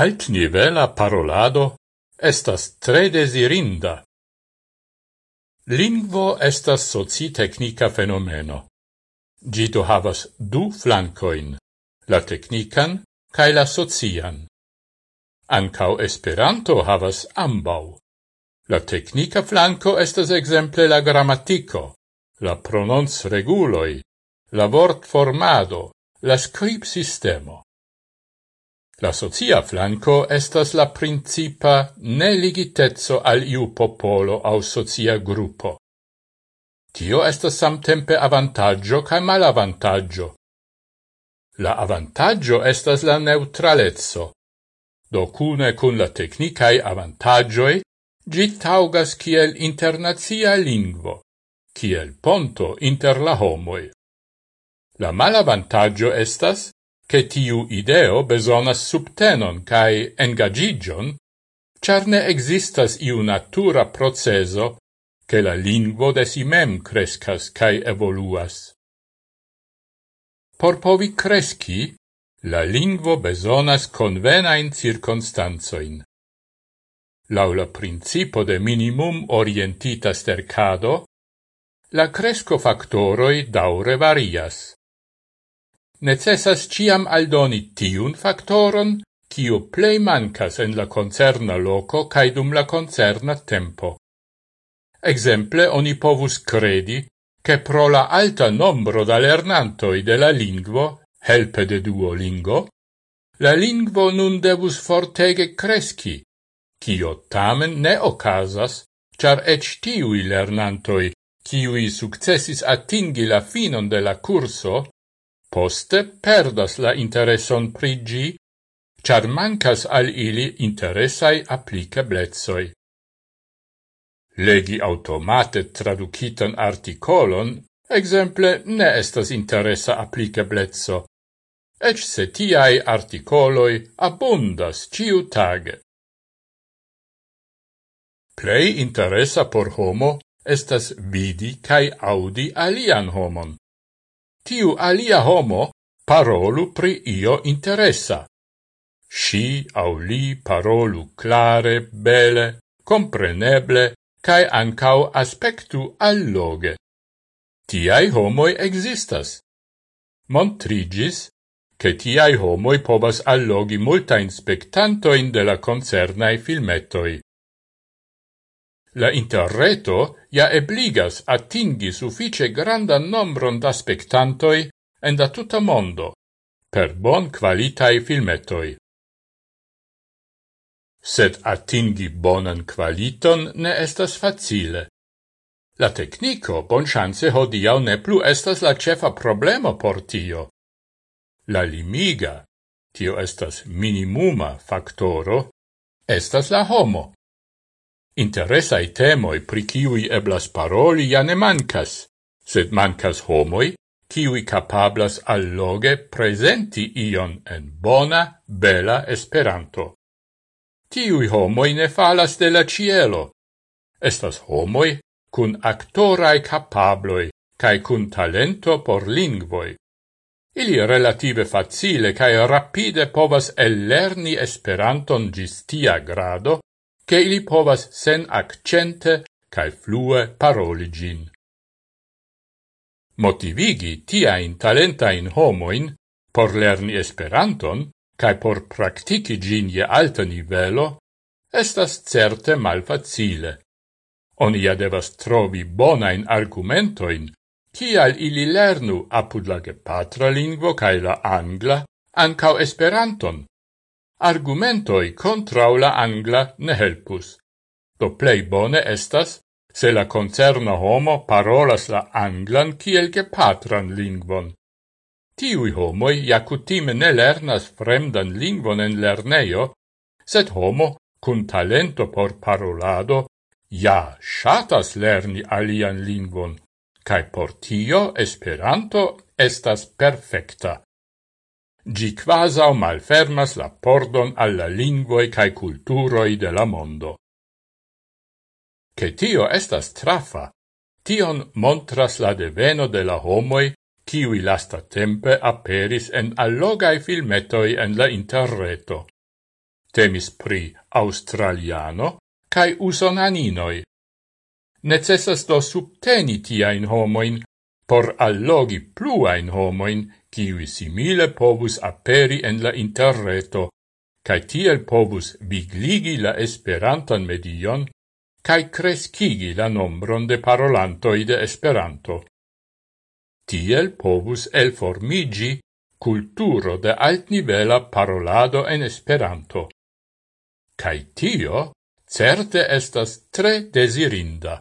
altnivela parolado estas tre desirinda. Lingvo estas soci-tecnica fenomeno. Gito havas du flancoin, la teknikan cae la socian. Ancao Esperanto havas ambau. La teknika flanco estas exemple la grammatico, la prononz reguloi, la vort formado, la scrip sistemo. La socia flanco estas la principa neligitezzo al iu popolo au socia gruppo. Tio estas samtempe avantaggio cae malavantaggio. La avantaggio estas la neutralezzo. Do cune cun la technicae avantaggioi, gi taugas kiel internazia lingvo, kiel ponto inter la homoi. La malavantaggio estas che tiu ideo besonas subtenon cae engagigion, char ne existas iu natura proceso che la lingvo de si mem crescas cae evoluas. Por povi cresci, la lingvo besonas convenain circonstanzoin. Laula principo de minimum orientita stercado, la cresco factoroi daure varias necessas ciam aldoni tiun factoron, kiu plei mancas en la concerna loco cae dum la concerna tempo. Exemple, oni povus credi che pro la alta nombro da lernantoi de la lingvo, helpe de Duolingo, la lingvo nun devus fortege cresci, cio tamen ne ocasas, char ec tiui lernantoi, ciui successis atingi la finon de la curso, poste perdas la intereson prigi, char mancas al ili interesai applicablezoi. Legi automate traducitan articolon, exemple, ne estas interesa applicablezzo, ec se tiai articoloi abundas ciu tage. Plei interesa por homo estas vidi cae audi alian homon tiu alia homo parolu pri io interessa. Si au li parolu clare, bele, compreneble, cae ancau aspectu alloge. Tiai homoi existas. Montrigis, che tiai homoi povas allogi multain spectantoin de la concernae filmetoi. La interreto ja ebligas atingi suffice grandan nombron da spectantoi en da tuta mondo, per bon qualitai filmetoi. Sed atingi bonan qualiton ne estas facile. La tecnico bon chance hodiau ne plu estas la cefa problema por tio. La limiga, tio estas minimuma factoro, estas la homo. Interesai temoi pri kiui eblas paroli ja ne mancas, sed mancas homoi, kiui capablas alloge presenti ion en bona, bela esperanto. Tiui homoi ne falas de la cielo. Estas homoi cun actorai capabloi, cae cun talento por lingvoi. Ili relative facile cae rapide povas ellerni esperanton gis tia grado, che ili povas sen accente cae flue paroli gin. Motivigi talenta talentain homoin por lerni Esperanton cae por practici gin je alta nivelo, estas certe malfacile. Onia devas trovi bonain argumentoin, cial ili lernu apud la gepatra lingvo cae la angla, ancau Esperanton, argumentoi contrau la angla ne helpus. Do plei bone estas se la concerna homo parolas la anglan kiel ge patran lingvon. Tiui homoi jacutime ne lernas fremdan lingvon en lerneio, sed homo cun talento por parolado ja shatas lerni alian lingvon, cae por tio Esperanto estas perfecta gi quasau malfermas la pordon alla lingvoi cae culturoi de la mondo. Che tio estas trafa, tion montras la deveno de la homoi kiwi lasta tempe aperis en allogai filmetoi en la interreto. Temis pri australiano cae usonaninoi. Necessas do subteni tiain homoin por allogi pluain homoin, kiwi simile povus aperi en la interreto, cae tiel povus vigligi la esperantan medion, cae crescigi la nombron de parolantoi de Esperanto. Tiel povus elformigi culturo de altnivela parolado en Esperanto. Cae tio certe estas tre desirinda.